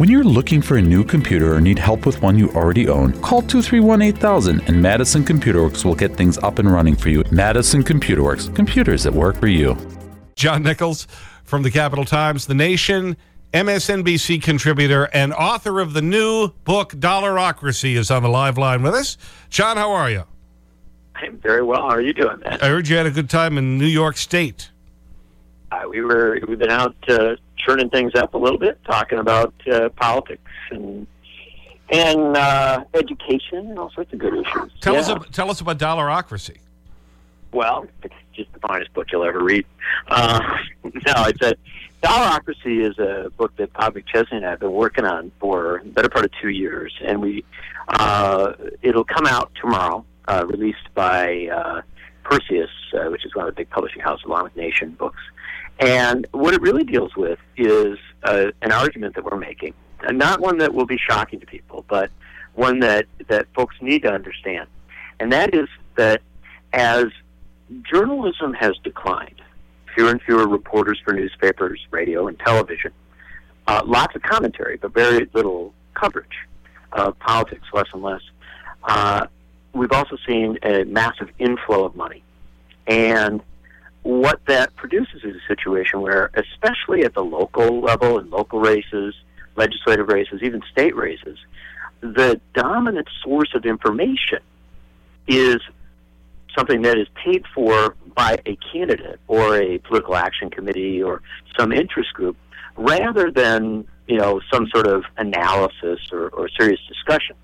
When you're looking for a new computer or need help with one you already own, call 231 8000 and Madison Computer Works will get things up and running for you. Madison Computer Works, computers that work for you. John Nichols from the Capital Times, The Nation, MSNBC contributor, and author of the new book, Dollarocracy, is on the live line with us. John, how are you? I'm very well. How are you doing, man? I heard you had a good time in New York State. Uh, we were, we've been out uh, churning things up a little bit, talking about uh, politics and and uh, education and all sorts of good issues. Tell, yeah. us, about, tell us about Dollarocracy. Well, it's just the finest book you'll ever read. Uh, no, it's a Dollarocracy is a book that Bob McChesney and I have been working on for the better part of two years, and we uh, it'll come out tomorrow, uh, released by uh, Perseus, uh, which is one of the big publishing houses, along with Nation Books. And what it really deals with is uh, an argument that we're making, and not one that will be shocking to people, but one that, that folks need to understand. And that is that as journalism has declined, fewer and fewer reporters for newspapers, radio, and television, uh, lots of commentary, but very little coverage of politics, less and less. Uh, we've also seen a massive inflow of money. And what that produces is a situation where, especially at the local level and local races, legislative races, even state races, the dominant source of information is something that is paid for by a candidate or a political action committee or some interest group rather than you know some sort of analysis or, or serious discussion.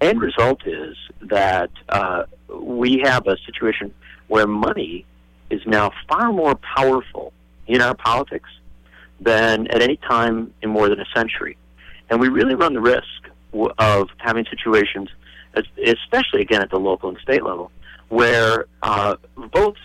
End result is that uh, we have a situation where money is now far more powerful in our politics than at any time in more than a century. And we really run the risk of having situations, especially again at the local and state level, where uh, votes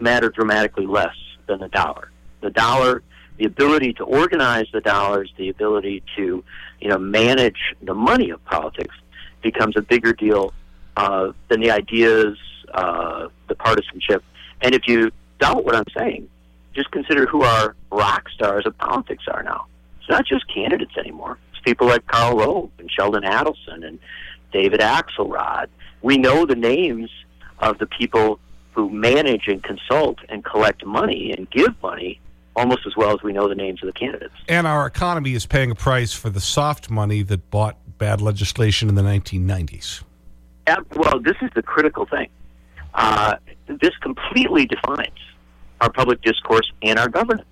matter dramatically less than the dollar. The dollar, the ability to organize the dollars, the ability to, you know, manage the money of politics becomes a bigger deal uh, than the ideas, uh, the partisanship. And if you doubt what I'm saying, just consider who our rock stars of politics are now. It's not just candidates anymore. It's people like Karl Rove and Sheldon Adelson and David Axelrod. We know the names of the people who manage and consult and collect money and give money almost as well as we know the names of the candidates. And our economy is paying a price for the soft money that bought bad legislation in the 1990s. Well, this is the critical thing. Uh, this completely defines our public discourse and our governance.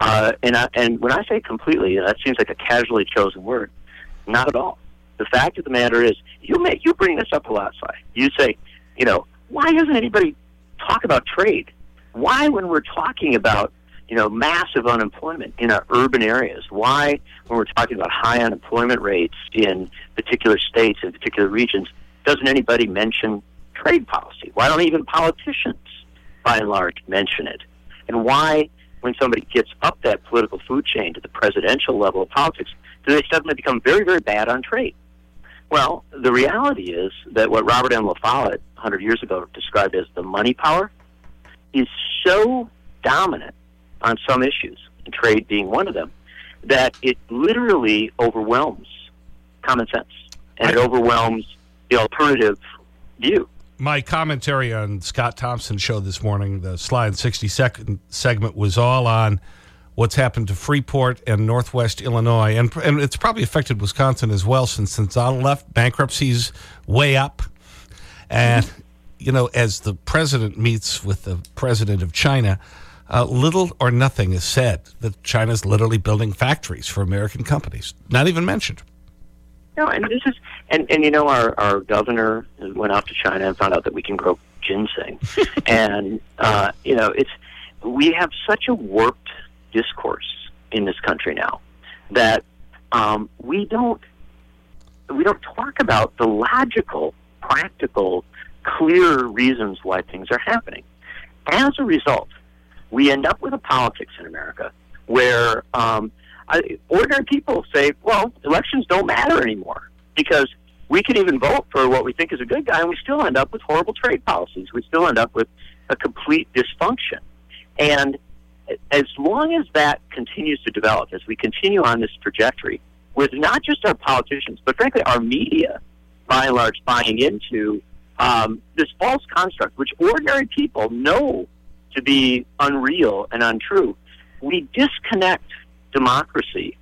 Uh, and, I, and when I say completely, that seems like a casually chosen word. Not at all. The fact of the matter is, you make you bring this up a lot, Si. You say, you know, why doesn't anybody talk about trade? Why, when we're talking about you know massive unemployment in our urban areas, why, when we're talking about high unemployment rates in particular states and particular regions, doesn't anybody mention trade policy? Why don't even politicians, by and large, mention it? And why, when somebody gets up that political food chain to the presidential level of politics, do they suddenly become very, very bad on trade? Well, the reality is that what Robert M. La Follette 100 years ago described as the money power is so dominant on some issues, and trade being one of them, that it literally overwhelms common sense and it overwhelms the alternative view. My commentary on Scott Thompson's show this morning, the slide 60 second segment, was all on what's happened to Freeport and Northwest Illinois. And, and it's probably affected Wisconsin as well since, since I left. Bankruptcy's way up. And, you know, as the president meets with the president of China, uh, little or nothing is said that China's literally building factories for American companies. Not even mentioned. No, and this is, and, and you know, our, our governor went off to China and found out that we can grow ginseng. and, uh, you know, it's, we have such a warped discourse in this country now that um, we don't we don't talk about the logical, practical, clear reasons why things are happening. As a result, we end up with a politics in America where um, Ordinary people say, "Well, elections don't matter anymore because we can even vote for what we think is a good guy, and we still end up with horrible trade policies. We still end up with a complete dysfunction." And as long as that continues to develop, as we continue on this trajectory, with not just our politicians, but frankly our media, by and large, buying into um, this false construct, which ordinary people know to be unreal and untrue. We disconnect democracy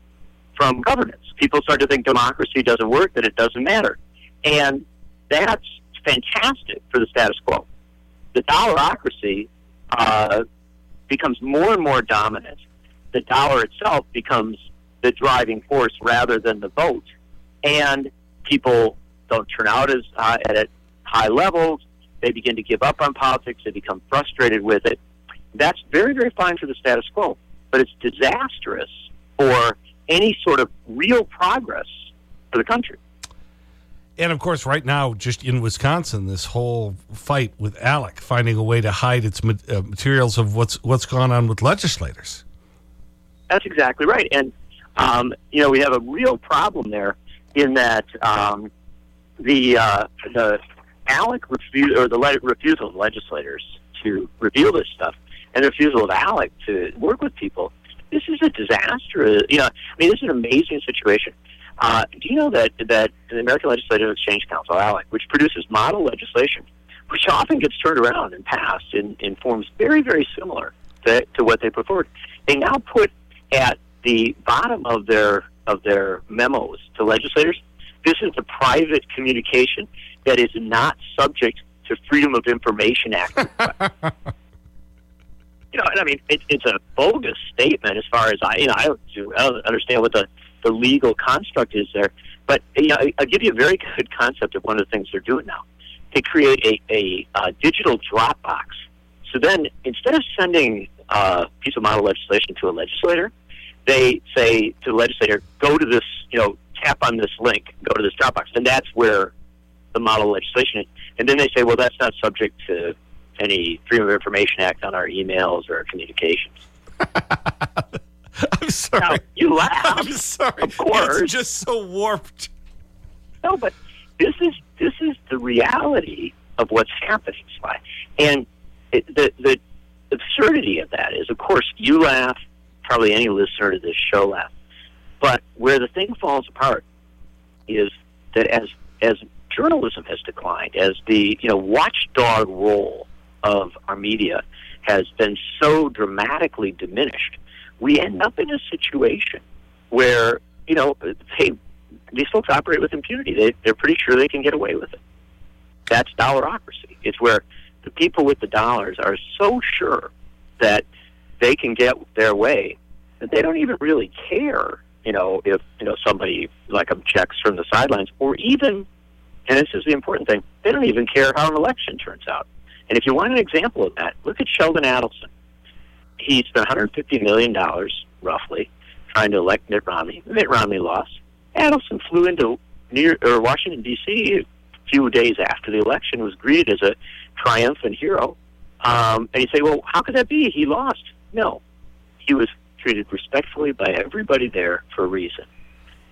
from governance. People start to think democracy doesn't work, that it doesn't matter. And that's fantastic for the status quo. The dollarocracy uh, becomes more and more dominant. The dollar itself becomes the driving force rather than the vote. And people don't turn out as uh, at high levels. They begin to give up on politics. They become frustrated with it. That's very, very fine for the status quo, but it's disastrous for any sort of real progress for the country. And of course, right now, just in Wisconsin, this whole fight with ALEC, finding a way to hide its uh, materials of what's, what's gone on with legislators. That's exactly right. And, um, you know, we have a real problem there in that um, the, uh, the ALEC refu- or the le- refusal of legislators to reveal this stuff and refusal of ALEC to work with people, this is a disaster. You know, I mean, this is an amazing situation. Uh, do you know that that the American Legislative Exchange Council, ALEC, which produces model legislation, which often gets turned around and passed in, in forms very, very similar to, to what they put forward, they now put at the bottom of their of their memos to legislators, this is the private communication that is not subject to Freedom of Information Act. you know, and I mean, it, it's a bogus statement as far as I, you know, I don't understand what the the legal construct is there. But you know, I'll give you a very good concept of one of the things they're doing now. They create a, a, a digital Dropbox. So then, instead of sending a piece of model legislation to a legislator, they say to the legislator, "Go to this, you know, tap on this link, go to this Dropbox," and that's where the model legislation is. And then they say, "Well, that's not subject to any Freedom of Information Act on our emails or our communications." I'm sorry. Now, you laugh. I'm sorry. Of course. It's just so warped. No, but this is this is the reality of what's happening, Sly. And it, the the absurdity of that is, of course, you laugh. Probably any listener to this show laughs. But where the thing falls apart is that as as journalism has declined, as the you know watchdog role of our media has been so dramatically diminished, we end up in a situation where, you know, hey, these folks operate with impunity. They, they're pretty sure they can get away with it. That's dollarocracy. It's where the people with the dollars are so sure that they can get their way that they don't even really care, you know, if, you know, somebody like objects from the sidelines or even, and this is the important thing, they don't even care how an election turns out. And if you want an example of that, look at Sheldon Adelson he spent 150 million dollars roughly trying to elect Mitt Romney. Mitt Romney lost. Adelson flew into near or Washington D.C. a few days after the election, was greeted as a triumphant hero. Um, and you say, well, how could that be? He lost. No, he was treated respectfully by everybody there for a reason.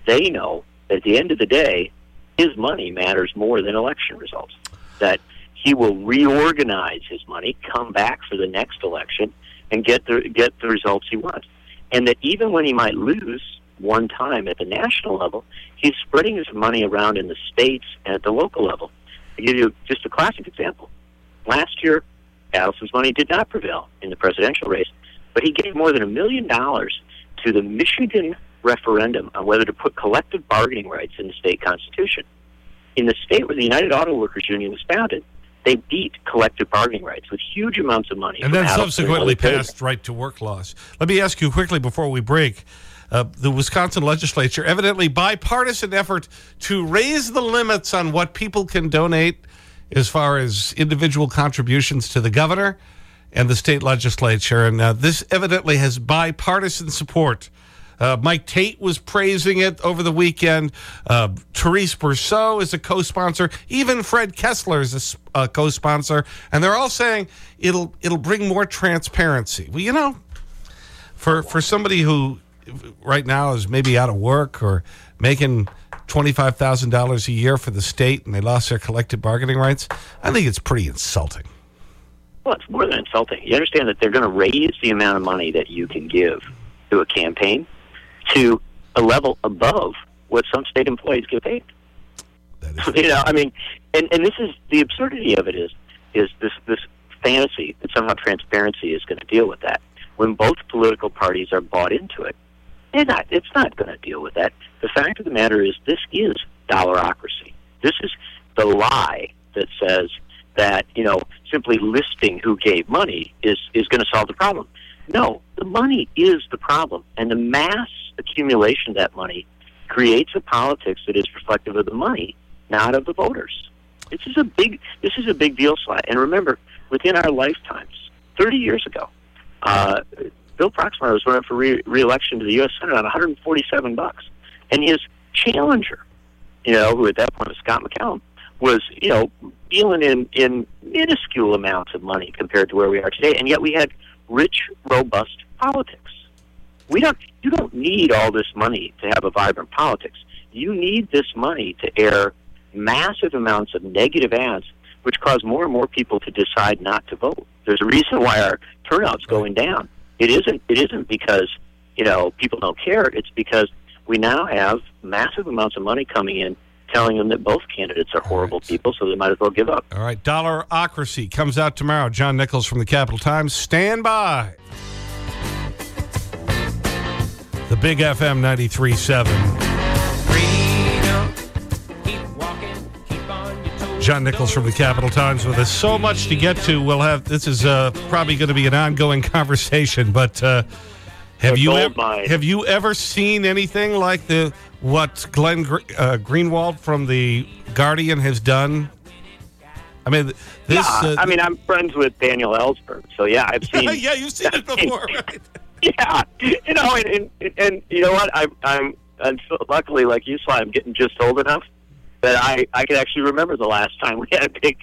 They know that at the end of the day, his money matters more than election results. That he will reorganize his money, come back for the next election, and get the get the results he wants. And that even when he might lose one time at the national level, he's spreading his money around in the states and at the local level. i give you just a classic example. Last year, Adelson's money did not prevail in the presidential race, but he gave more than a million dollars to the Michigan referendum on whether to put collective bargaining rights in the state constitution. In the state where the United Auto Workers Union was founded, they beat collective bargaining rights with huge amounts of money. And then subsequently passed right to work laws. Let me ask you quickly before we break. Uh, the Wisconsin legislature, evidently bipartisan effort to raise the limits on what people can donate as far as individual contributions to the governor and the state legislature. And uh, this evidently has bipartisan support. Uh, Mike Tate was praising it over the weekend. Uh, Therese Brousseau is a co-sponsor. Even Fred Kessler is a, a co-sponsor. And they're all saying it'll, it'll bring more transparency. Well, you know, for, for somebody who right now is maybe out of work or making $25,000 a year for the state and they lost their collective bargaining rights, I think it's pretty insulting. Well, it's more than insulting. You understand that they're going to raise the amount of money that you can give to a campaign to a level above what some state employees get paid. You know, I mean, and and this is the absurdity of it is is this this fantasy that somehow transparency is going to deal with that when both political parties are bought into it. They're not. It's not going to deal with that. The fact of the matter is, this is dollarocracy. This is the lie that says that you know simply listing who gave money is is going to solve the problem. No, the money is the problem, and the mass accumulation of that money creates a politics that is reflective of the money, not of the voters. This is a big this is a big deal, Sly. And remember, within our lifetimes, 30 years ago, uh, Bill Proxmire was running for re- re-election to the U.S. Senate on 147 bucks, and his challenger, you know, who at that point was Scott McCallum, was you know dealing in in minuscule amounts of money compared to where we are today, and yet we had rich, robust politics. We don't. You don't need all this money to have a vibrant politics. You need this money to air massive amounts of negative ads, which cause more and more people to decide not to vote. There's a reason why our turnout's going down. It isn't. It isn't because you know people don't care. It's because we now have massive amounts of money coming in, telling them that both candidates are horrible right. people, so they might as well give up. all right, Dollarocracy comes out tomorrow. John Nichols from the Capital Times. Stand by. The Big FM 93.7. Freedom. Keep walking, keep on your toes. John Nichols from the Capital Times with us. So much to get to. We'll have this is uh, probably going to be an ongoing conversation. But uh, have you ever, mine. have you ever seen anything like the what Glenn Gr uh, Greenwald from the Guardian has done? I mean, this. Yeah, uh, I mean, I'm friends with Daniel Ellsberg, so yeah, I've seen. yeah, you've seen it before, right? yeah, you know, and, and and you know what? I'm I'm I'm luckily like you, Sly. I'm getting just old enough that I I can actually remember the last time we had a big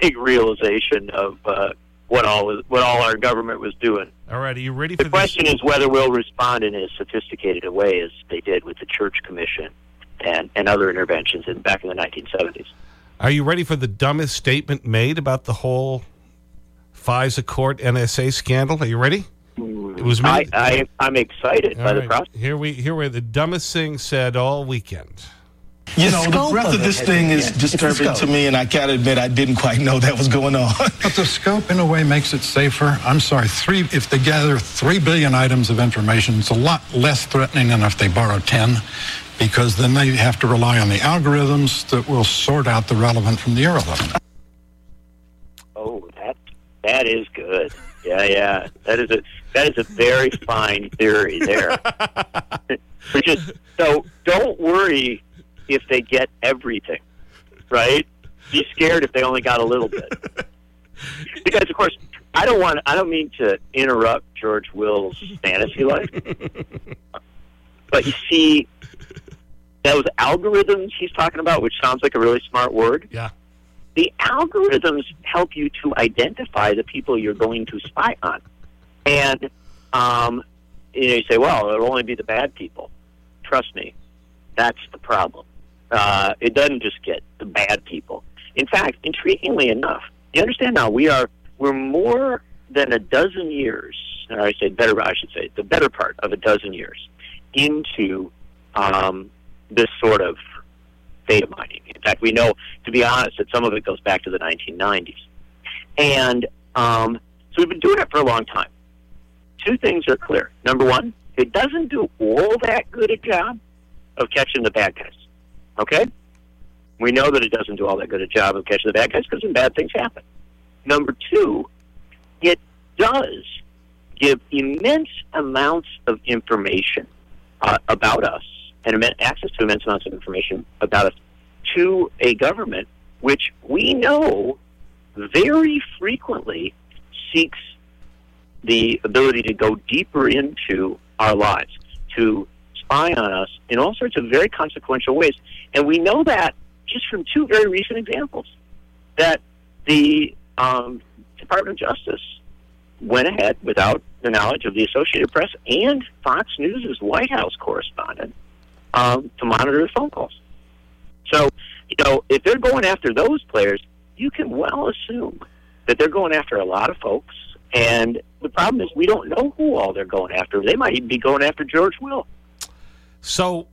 big realization of uh, what all was what all our government was doing. All right, are you ready for The this? question is whether we'll respond in as sophisticated a way as they did with the Church Commission and and other interventions in back in the 1970s. Are you ready for the dumbest statement made about the whole FISA court NSA scandal? Are you ready? It was I. I I'm excited by All the right, process. Here we here we the dumbest thing said all weekend. You know, the scope breadth of of this thing is it's the disturbing to me, and I can't admit, I didn't quite know that was going on. But the scope, in a way, makes it safer. I'm sorry, three. If they gather three billion items of information, it's a lot less threatening than if they borrow ten, because then they have to rely on the algorithms that will sort out the relevant from the irrelevant. Oh, that that is good. Yeah, yeah. That is a that is a very fine theory there. Which is so don't worry if they get everything. Right? Be scared if they only got a little bit. Because of course I don't want I don't mean to interrupt George Will's fantasy life. But you see those algorithms he's talking about, which sounds like a really smart word, Yeah. The algorithms help you to identify the people you're going to spy on. And um, you, know, you say, well, it'll only be the bad people. Trust me, that's the problem. Uh, it doesn't just get the bad people. In fact, intriguingly enough, you understand now we are we're more than a dozen years, or I say better, I should say the better part of a dozen years into um, this sort of data mining. In fact, we know, to be honest, that some of it goes back to the 1990s. And um, so we've been doing it for a long time. Two things are clear. Number one, it doesn't do all that good a job of catching the bad guys. Okay? We know that it doesn't do all that good a job of catching the bad guys because some bad things happen. Number two, it does give immense amounts of information uh, about us and access to immense amounts of information about us to a government which we know very frequently seeks the ability to go deeper into our lives, to spy on us in all sorts of very consequential ways. And we know that just from two very recent examples that the um, Department of Justice went ahead without the knowledge of the Associated Press and Fox News' White House correspondent um, to monitor the phone calls. So, you know, if they're going after those players, you can well assume that they're going after a lot of folks. And the problem is we don't know who all they're going after. They might even be going after George Will. So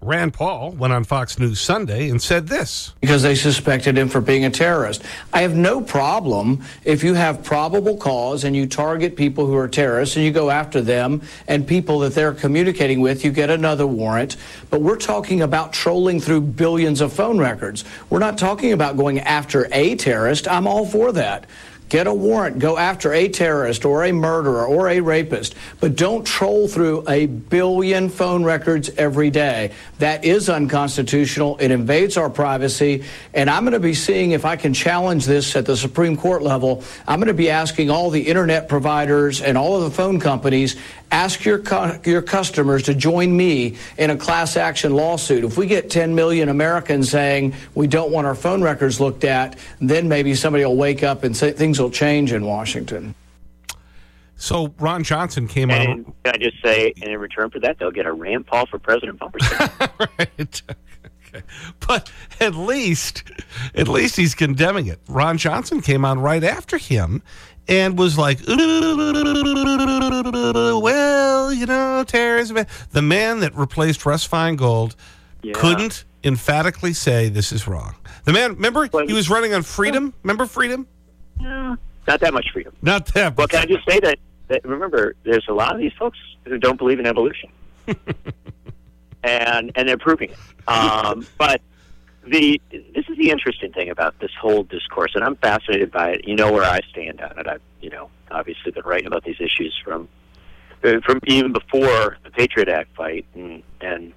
Rand Paul went on Fox News Sunday and said this. because they suspected him for being a terrorist. I have no problem if you have probable cause and you target people who are terrorists and you go after them and people that they're communicating with, you get another warrant. But we're talking about trolling through billions of phone records. We're not talking about going after a terrorist. I'm all for that. Get a warrant, go after a terrorist or a murderer or a rapist, but don't troll through a billion phone records every day. That is unconstitutional. It invades our privacy. And I'm going to be seeing if I can challenge this at the Supreme Court level. I'm going to be asking all the internet providers and all of the phone companies ask your cu- your customers to join me in a class action lawsuit. If we get 10 million Americans saying we don't want our phone records looked at, then maybe somebody will wake up and say things will change in Washington. So Ron Johnson came And on. can I just say, and in return for that, they'll get a Rand Paul for President bumper right. Okay. But at least, at least he's condemning it. Ron Johnson came on right after him and was like, well, you know, terrorism. The man that replaced Russ Feingold Yeah. couldn't emphatically say this is wrong. The man, remember, he was running on freedom. Remember freedom? Not that much freedom. Not that. Well, But can I just say that, that remember, there's a lot of these folks who don't believe in evolution, and and they're proving it. Um, but the this is the interesting thing about this whole discourse, and I'm fascinated by it. You know where I stand on it. I've you know obviously been writing about these issues from uh, from even before the Patriot Act fight, and and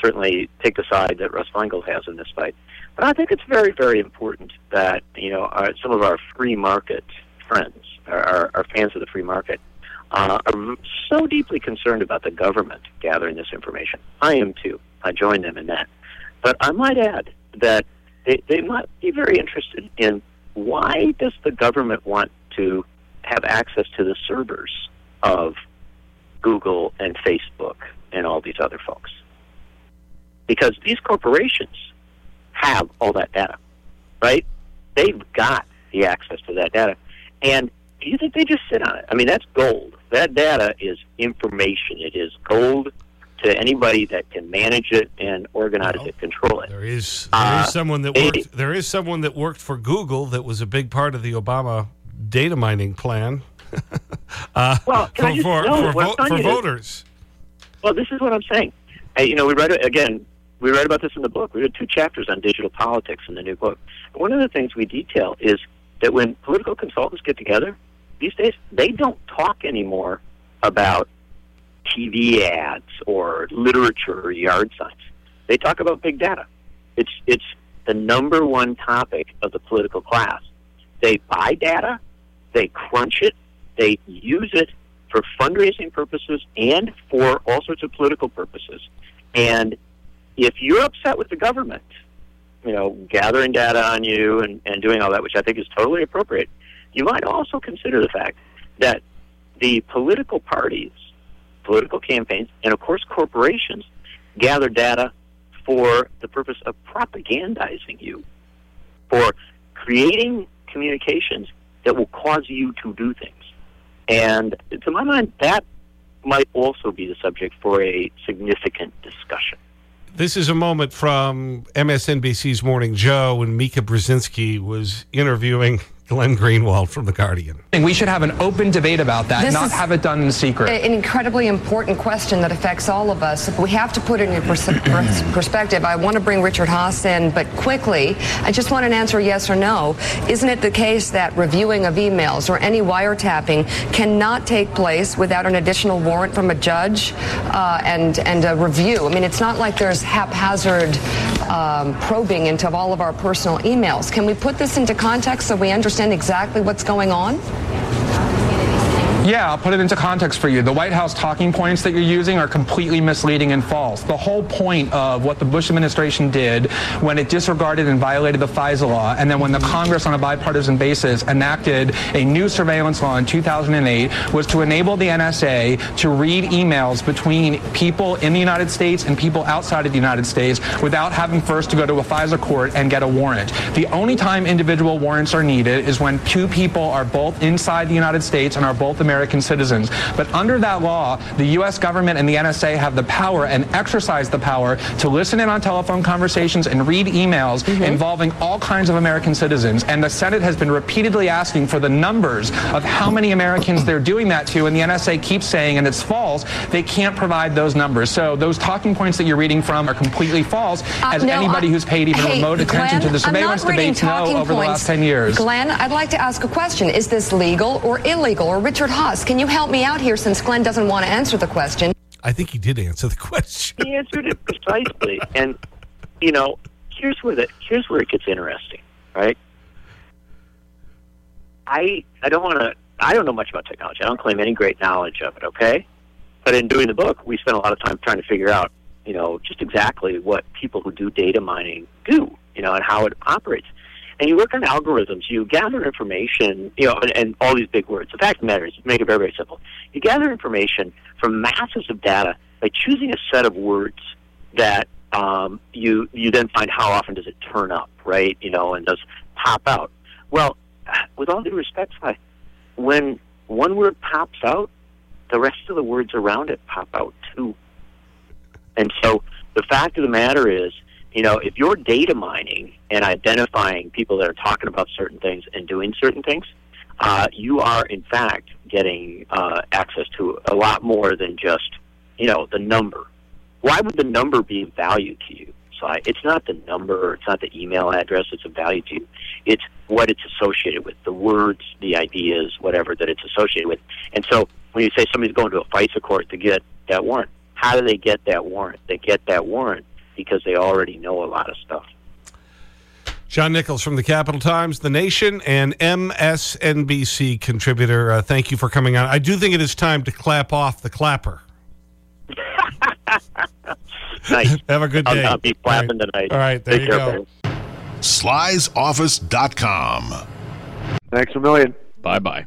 certainly take the side that Russ Feingold has in this fight. But I think it's very, very important that you know our, some of our free market friends, our, our, fans of the free market, uh, are so deeply concerned about the government gathering this information. I am too. I join them in that. But I might add that they, they might be very interested in why does the government want to have access to the servers of Google and Facebook and all these other folks? Because these corporations have all that data, right? They've got the access to that data. And do you think they just sit on it? I mean, that's gold. That data is information. It is gold to anybody that can manage it and organize Well, it, control it. There is there is Uh, someone that it- worked there is someone that worked for Google that was a big part of the Obama data mining plan. uh, Well, for, just- for, no, for, what I'm vo- for you is- voters. Well, this is what I'm saying. Hey, you know, we read again. We read about this in the book. We had two chapters on digital politics in the new book. One of the things we detail is that when political consultants get together these days, they don't talk anymore about TV ads or literature or yard signs. They talk about big data. It's it's the number one topic of the political class. They buy data, they crunch it, they use it for fundraising purposes and for all sorts of political purposes. And if you're upset with the government, you know, gathering data on you and, and doing all that, which I think is totally appropriate, you might also consider the fact that the political parties, political campaigns, and of course corporations gather data for the purpose of propagandizing you, for creating communications that will cause you to do things. And to my mind, that might also be the subject for a significant discussion. This is a moment from MSNBC's Morning Joe when Mika Brzezinski was interviewing Glenn Greenwald from The Guardian. We should have an open debate about that, This not have it done in secret. An incredibly important question that affects all of us. We have to put it in pers- pers- perspective. I want to bring Richard Haass in, but quickly, I just want an answer yes or no. Isn't it the case that reviewing of emails or any wiretapping cannot take place without an additional warrant from a judge uh, and, and a review? I mean, it's not like there's haphazard um, probing into all of our personal emails. Can we put this into context so we understand exactly what's going on? Yeah, I'll put it into context for you. The White House talking points that you're using are completely misleading and false. The whole point of what the Bush administration did when it disregarded and violated the FISA law, and then when the Congress on a bipartisan basis enacted a new surveillance law in 2008, was to enable the NSA to read emails between people in the United States and people outside of the United States without having first to go to a FISA court and get a warrant. The only time individual warrants are needed is when two people are both inside the United States and are both American American citizens. But under that law, the U.S. government and the NSA have the power and exercise the power to listen in on telephone conversations and read emails involving all kinds of American citizens. And the Senate has been repeatedly asking for the numbers of how many Americans they're doing that to, and the NSA keeps saying, and it's false, they can't provide those numbers. So those talking points that you're reading from are completely false, as Uh, no, anybody I- who's paid even Hey, remote attention Glenn, to the surveillance debates know over the last 10 years. Glenn, I'd like to ask a question. Is this legal or illegal? Or Richard Haass, can you help me out here since Glenn doesn't want to answer the question? I think he did answer the question. He answered it precisely, and you know, here's where the here's where it gets interesting, right? I I don't want to. I don't know much about technology. I don't claim any great knowledge of it. Okay, but in doing the book, we spent a lot of time trying to figure out, you know, just exactly what people who do data mining do, you know, and how it operates. And you work on algorithms. You gather information, you know, and, and all these big words. The fact of the matter is, make it very, very simple. You gather information from masses of data by choosing a set of words that um, you you then find how often does it turn up, right? You know, and does pop out. Well, with all due respect, Si, when one word pops out, the rest of the words around it pop out too. And so the fact of the matter is, you know, if you're data mining and identifying people that are talking about certain things and doing certain things, uh, you are in fact getting uh, access to a lot more than just, you know, the number. Why would the number be of value to you? So I, it's not the number, it's not the email address that's of value to you. It's what it's associated with, the words, the ideas, whatever that it's associated with. And so when you say somebody's going to a FISA court to get that warrant, how do they get that warrant? They get that warrant because they already know a lot of stuff. John Nichols from the Capital Times, The Nation, and MSNBC contributor. Uh, thank you for coming on. I do think it is time to clap off the clapper. Nice. Have a good I'll, day. I'll be flapping tonight. All right, there Take you care, go. man. Slysoffice.com. Thanks a million. Bye bye.